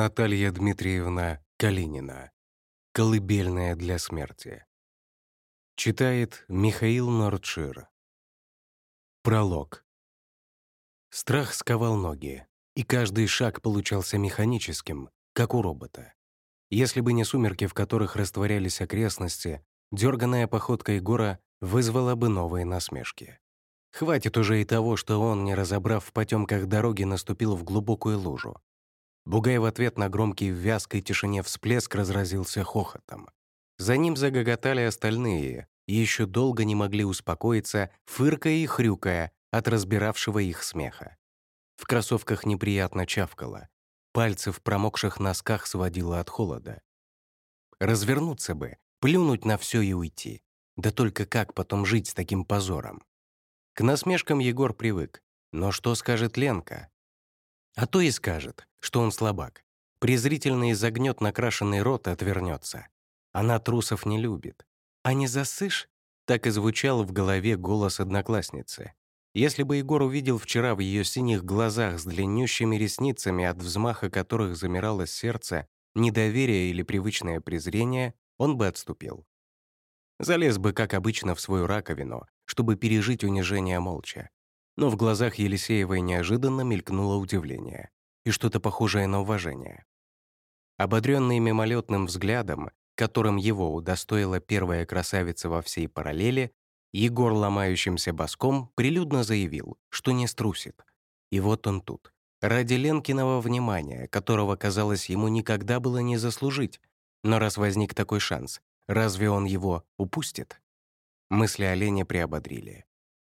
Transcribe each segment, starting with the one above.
Наталья Дмитриевна Калинина. Колыбельная для смерти. Читает Михаил Нордшир. Пролог. Страх сковал ноги, и каждый шаг получался механическим, как у робота. Если бы не сумерки, в которых растворялись окрестности, дерганная походка Егора вызвала бы новые насмешки. Хватит уже и того, что он, не разобрав в потемках дороги, наступил в глубокую лужу. Бугай в ответ на громкий в вязкой тишине всплеск разразился хохотом. За ним загоготали остальные и еще долго не могли успокоиться, фыркая и хрюкая от разбиравшего их смеха. В кроссовках неприятно чавкало. Пальцы в промокших носках сводило от холода. Развернуться бы, плюнуть на все и уйти. Да только как потом жить с таким позором? К насмешкам Егор привык. Но что скажет Ленка? А то и скажет, что он слабак. Презрительно изогнет накрашенный рот и отвернется. Она трусов не любит. А не засышь? Так и звучал в голове голос одноклассницы. Если бы Егор увидел вчера в ее синих глазах с длиннющими ресницами, от взмаха которых замиралось сердце, недоверие или привычное презрение, он бы отступил. Залез бы, как обычно, в свою раковину, чтобы пережить унижение молча но в глазах Елисеевой неожиданно мелькнуло удивление и что-то похожее на уважение. Ободренный мимолетным взглядом, которым его удостоила первая красавица во всей параллели, Егор ломающимся боском прилюдно заявил, что не струсит. И вот он тут. Ради Ленкиного внимания, которого, казалось, ему никогда было не заслужить. Но раз возник такой шанс, разве он его упустит? Мысли о Лене приободрили.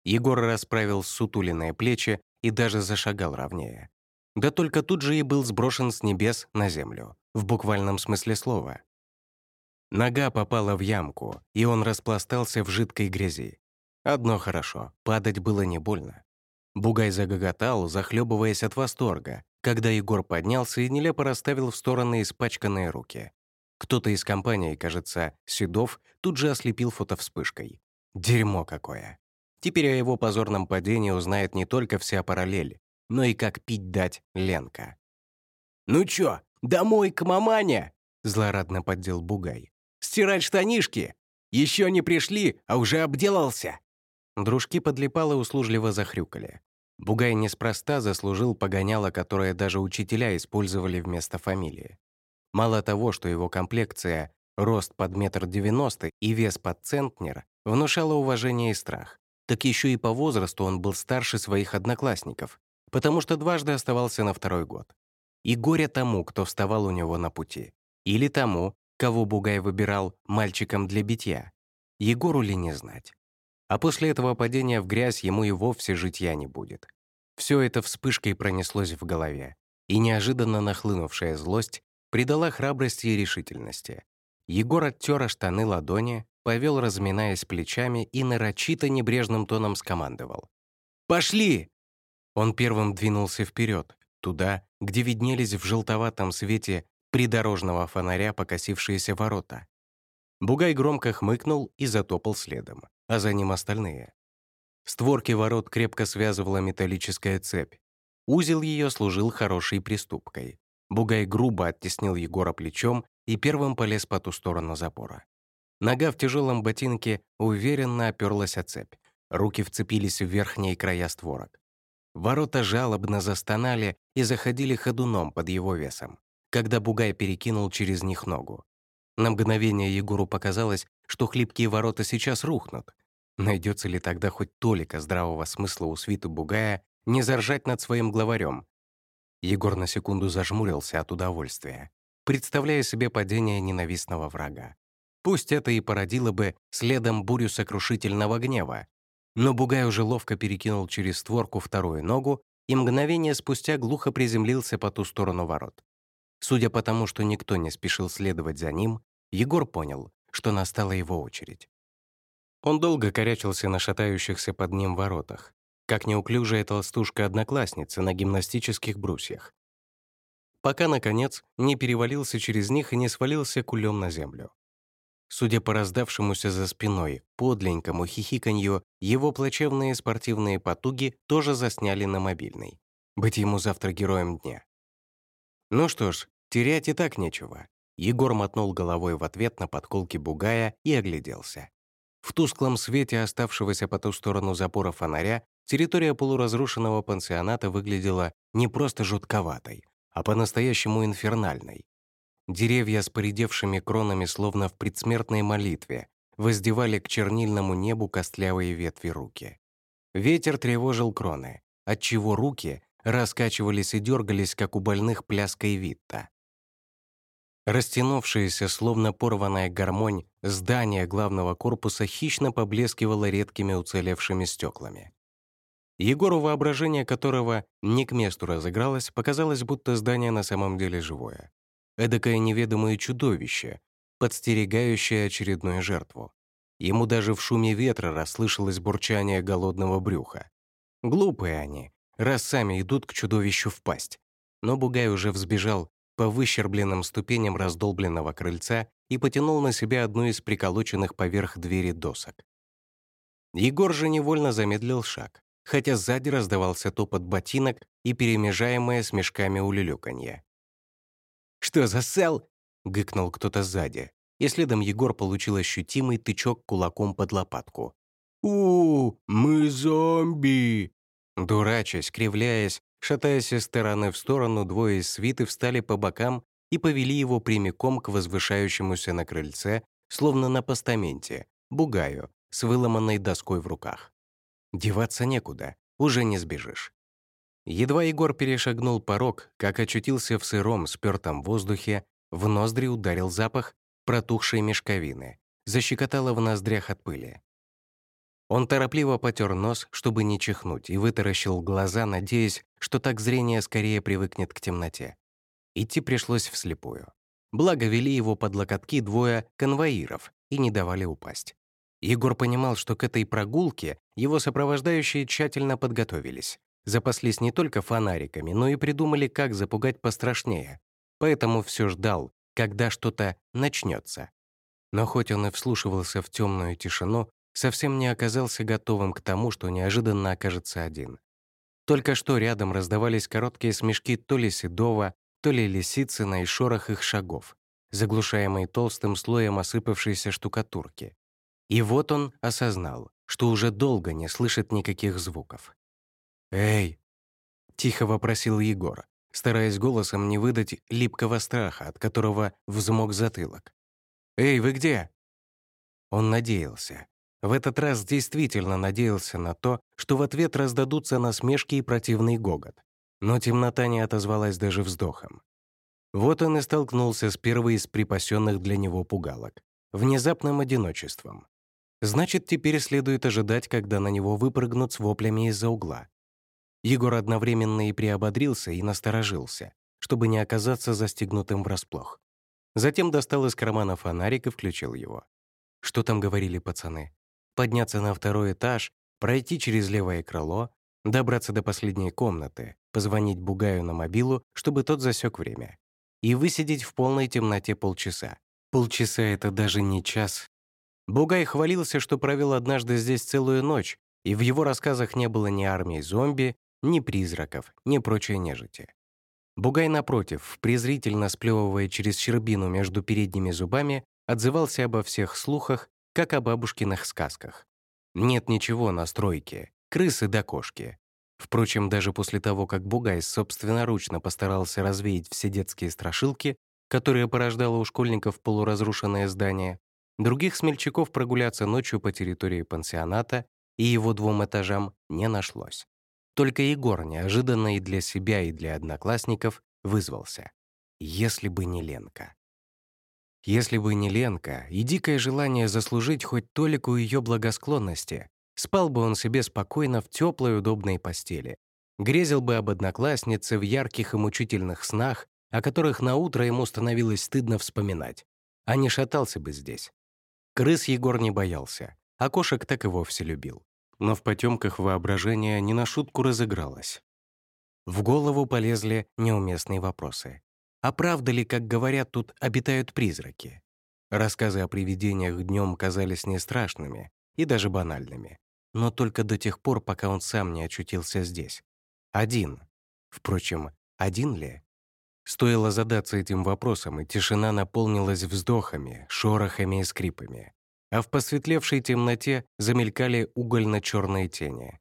Егор расправил сутуленные плечи и даже зашагал ровнее. Да только тут же и был сброшен с небес на землю, в буквальном смысле слова. Нога попала в ямку, и он распластался в жидкой грязи. Одно хорошо, падать было не больно. Бугай загоготал, захлебываясь от восторга, когда Егор поднялся и нелепо расставил в стороны испачканные руки. Кто-то из компании, кажется, Седов, тут же ослепил фотовспышкой. Дерьмо какое. Теперь о его позорном падении узнает не только вся параллель, но и как пить дать Ленка. «Ну чё, домой к мамане?» — злорадно поддел Бугай. «Стирать штанишки? Еще не пришли, а уже обделался!» Дружки подлипало услужливо захрюкали. Бугай неспроста заслужил погоняло, которое даже учителя использовали вместо фамилии. Мало того, что его комплекция, рост под метр девяносто и вес под центнер, внушала уважение и страх так еще и по возрасту он был старше своих одноклассников, потому что дважды оставался на второй год. И горе тому, кто вставал у него на пути. Или тому, кого Бугай выбирал мальчиком для битья. Егору ли не знать. А после этого падения в грязь ему и вовсе житья не будет. Все это вспышкой пронеслось в голове, и неожиданно нахлынувшая злость придала храбрости и решительности. Егор оттер штаны ладони, повел, разминаясь плечами, и нарочито небрежным тоном скомандовал. «Пошли!» Он первым двинулся вперед, туда, где виднелись в желтоватом свете придорожного фонаря покосившиеся ворота. Бугай громко хмыкнул и затопал следом, а за ним остальные. Створки ворот крепко связывала металлическая цепь. Узел ее служил хорошей приступкой. Бугай грубо оттеснил Егора плечом и первым полез по ту сторону запора. Нога в тяжелом ботинке уверенно оперлась о цепь. Руки вцепились в верхние края створок. Ворота жалобно застонали и заходили ходуном под его весом, когда Бугай перекинул через них ногу. На мгновение Егору показалось, что хлипкие ворота сейчас рухнут. Найдется ли тогда хоть толика здравого смысла у свиты Бугая не заржать над своим главарем? Егор на секунду зажмурился от удовольствия, представляя себе падение ненавистного врага. Пусть это и породило бы следом бурю сокрушительного гнева. Но Бугай уже ловко перекинул через створку вторую ногу и мгновение спустя глухо приземлился по ту сторону ворот. Судя по тому, что никто не спешил следовать за ним, Егор понял, что настала его очередь. Он долго корячился на шатающихся под ним воротах, как неуклюжая толстушка-одноклассница на гимнастических брусьях, пока, наконец, не перевалился через них и не свалился кулем на землю. Судя по раздавшемуся за спиной подленькому хихиканью, его плачевные спортивные потуги тоже засняли на мобильный. Быть ему завтра героем дня. Ну что ж, Терять и так нечего. Егор мотнул головой в ответ на подколки бугая и огляделся. В тусклом свете оставшегося по ту сторону запора фонаря территория полуразрушенного пансионата выглядела не просто жутковатой, а по-настоящему инфернальной. Деревья с поредевшими кронами словно в предсмертной молитве воздевали к чернильному небу костлявые ветви руки. Ветер тревожил кроны, отчего руки раскачивались и дергались, как у больных пляской Витта. Растянувшееся, словно порванная гармонь, здание главного корпуса хищно поблескивало редкими уцелевшими стеклами. Егору, воображение которого не к месту разыгралось, показалось, будто здание на самом деле живое. Эдакое неведомое чудовище, подстерегающее очередную жертву. Ему даже в шуме ветра расслышалось бурчание голодного брюха. Глупые они, раз сами идут к чудовищу в пасть. Но Бугай уже взбежал по выщербленным ступеням раздолбленного крыльца и потянул на себя одну из приколоченных поверх двери досок. Егор же невольно замедлил шаг хотя сзади раздавался топот ботинок и перемежаемое с мешками улюлюканье. «Что за сел?» — гыкнул кто-то сзади, и следом Егор получил ощутимый тычок кулаком под лопатку. у мы зомби!» Дурачась, кривляясь, шатаясь из стороны в сторону, двое из свиты встали по бокам и повели его прямиком к возвышающемуся на крыльце, словно на постаменте, бугаю, с выломанной доской в руках. Деваться некуда, уже не сбежишь. Едва Егор перешагнул порог, как очутился в сыром, спёртом воздухе, в ноздри ударил запах протухшей мешковины, защекотало в ноздрях от пыли. Он торопливо потер нос, чтобы не чихнуть, и вытаращил глаза, надеясь, что так зрение скорее привыкнет к темноте. Идти пришлось вслепую. Благо вели его под локотки двое конвоиров и не давали упасть. Егор понимал, что к этой прогулке его сопровождающие тщательно подготовились. Запаслись не только фонариками, но и придумали, как запугать пострашнее. Поэтому все ждал, когда что-то начнется. Но хоть он и вслушивался в темную тишину, совсем не оказался готовым к тому, что неожиданно окажется один. Только что рядом раздавались короткие смешки то ли Седова, то ли Лисицына и шорох их шагов, заглушаемые толстым слоем осыпавшейся штукатурки. И вот он осознал, что уже долго не слышит никаких звуков. «Эй!» — тихо вопросил Егор, стараясь голосом не выдать липкого страха, от которого взмок затылок. «Эй, вы где?» Он надеялся. В этот раз действительно надеялся на то, что в ответ раздадутся насмешки и противный гогот. Но темнота не отозвалась даже вздохом. Вот он и столкнулся с первой из припасенных для него пугалок — внезапным одиночеством. Значит, теперь следует ожидать, когда на него выпрыгнут с воплями из-за угла. Егор одновременно и приободрился, и насторожился, чтобы не оказаться застегнутым врасплох. Затем достал из кармана фонарик и включил его. Что там говорили пацаны? Подняться на второй этаж, пройти через левое крыло, добраться до последней комнаты, позвонить Бугаю на мобилу, чтобы тот засек время, и высидеть в полной темноте полчаса. Полчаса — это даже не час, Бугай хвалился, что провел однажды здесь целую ночь, и в его рассказах не было ни армии зомби, ни призраков, ни прочей нежити. Бугай, напротив, презрительно сплевывая через щербину между передними зубами, отзывался обо всех слухах, как о бабушкиных сказках. Нет ничего на стройке, крысы да кошки. Впрочем, даже после того, как Бугай собственноручно постарался развеять все детские страшилки, которые порождало у школьников полуразрушенное здание, Других смельчаков прогуляться ночью по территории пансионата и его двум этажам не нашлось. Только Егор неожиданно и для себя, и для одноклассников вызвался. Если бы не Ленка. Если бы не Ленка и дикое желание заслужить хоть толику ее благосклонности, спал бы он себе спокойно в теплой удобной постели, грезил бы об однокласснице в ярких и мучительных снах, о которых на утро ему становилось стыдно вспоминать, а не шатался бы здесь, Крыс Егор не боялся, а кошек так и вовсе любил. Но в потемках воображения не на шутку разыгралось. В голову полезли неуместные вопросы. А правда ли, как говорят, тут обитают призраки? Рассказы о привидениях днем казались не страшными и даже банальными. Но только до тех пор, пока он сам не очутился здесь. Один. Впрочем, один ли? Стоило задаться этим вопросом, и тишина наполнилась вздохами, шорохами и скрипами. А в посветлевшей темноте замелькали угольно-черные тени.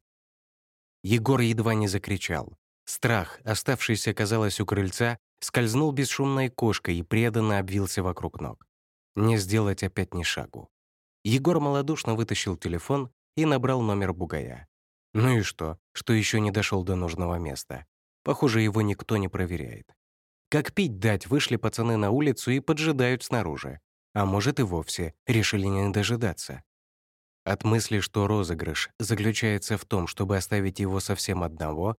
Егор едва не закричал. Страх, оставшийся, казалось, у крыльца, скользнул бесшумной кошкой и преданно обвился вокруг ног. Не сделать опять ни шагу. Егор малодушно вытащил телефон и набрал номер бугая. Ну и что, что еще не дошел до нужного места? Похоже, его никто не проверяет. Как пить дать, вышли пацаны на улицу и поджидают снаружи. А может и вовсе решили не дожидаться. От мысли, что розыгрыш заключается в том, чтобы оставить его совсем одного,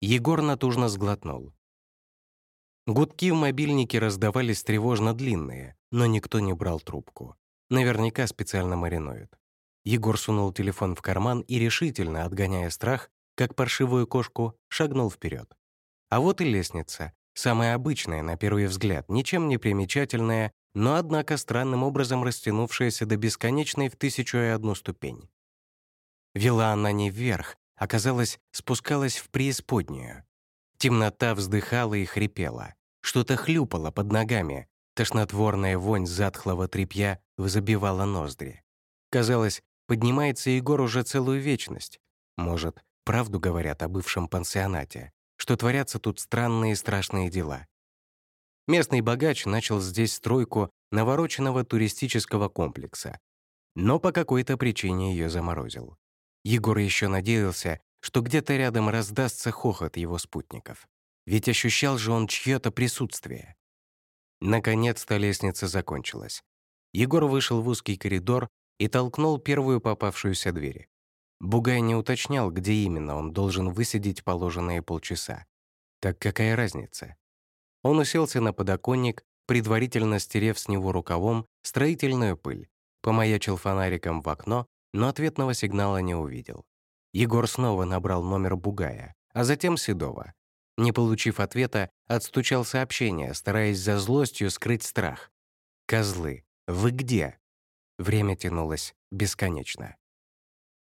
Егор натужно сглотнул. Гудки в мобильнике раздавались тревожно длинные, но никто не брал трубку. Наверняка специально маринуют. Егор сунул телефон в карман и решительно, отгоняя страх, как паршивую кошку, шагнул вперед. А вот и лестница, самая обычная на первый взгляд, ничем не примечательная, но однако странным образом растянувшаяся до бесконечной в тысячу и одну ступень. Вела она не вверх, а, казалось, спускалась в преисподнюю. Темнота вздыхала и хрипела. Что-то хлюпало под ногами. Тошнотворная вонь затхлого тряпья забивала ноздри. Казалось, поднимается Егор уже целую вечность. Может, правду говорят о бывшем пансионате, что творятся тут странные и страшные дела. Местный богач начал здесь стройку навороченного туристического комплекса, но по какой-то причине ее заморозил. Егор еще надеялся, что где-то рядом раздастся хохот его спутников. Ведь ощущал же он чье-то присутствие. Наконец-то лестница закончилась. Егор вышел в узкий коридор и толкнул первую попавшуюся дверь. Бугай не уточнял, где именно он должен высидеть положенные полчаса. Так какая разница? Он уселся на подоконник, предварительно стерев с него рукавом строительную пыль, помаячил фонариком в окно, но ответного сигнала не увидел. Егор снова набрал номер Бугая, а затем Седова. Не получив ответа, отстучал сообщение, стараясь за злостью скрыть страх. «Козлы, вы где?» Время тянулось бесконечно.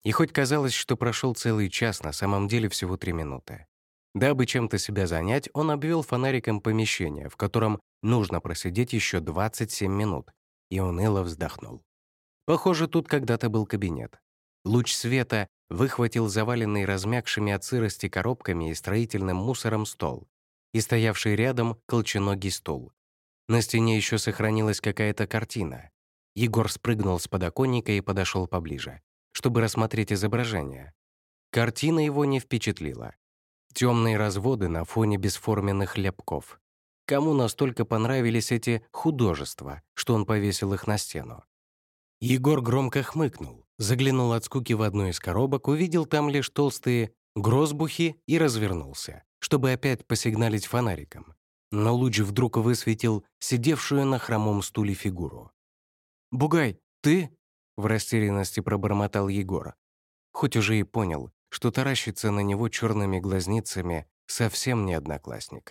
И хоть казалось, что прошел целый час, на самом деле всего три минуты. Дабы чем-то себя занять, он обвел фонариком помещение, в котором нужно просидеть еще 27 минут, и уныло вздохнул. Похоже, тут когда-то был кабинет. Луч света выхватил заваленный размягшими от сырости коробками и строительным мусором стол и стоявший рядом колченогий стул. На стене еще сохранилась какая-то картина. Егор спрыгнул с подоконника и подошел поближе, чтобы рассмотреть изображение. Картина его не впечатлила. Темные разводы на фоне бесформенных ляпков. Кому настолько понравились эти художества, что он повесил их на стену? Егор громко хмыкнул, заглянул от скуки в одну из коробок, увидел там лишь толстые грозбухи и развернулся, чтобы опять посигналить фонариком. Но луч вдруг высветил сидевшую на хромом стуле фигуру. «Бугай, ты?» — в растерянности пробормотал Егор. Хоть уже и понял, что таращится на него черными глазницами совсем не одноклассник.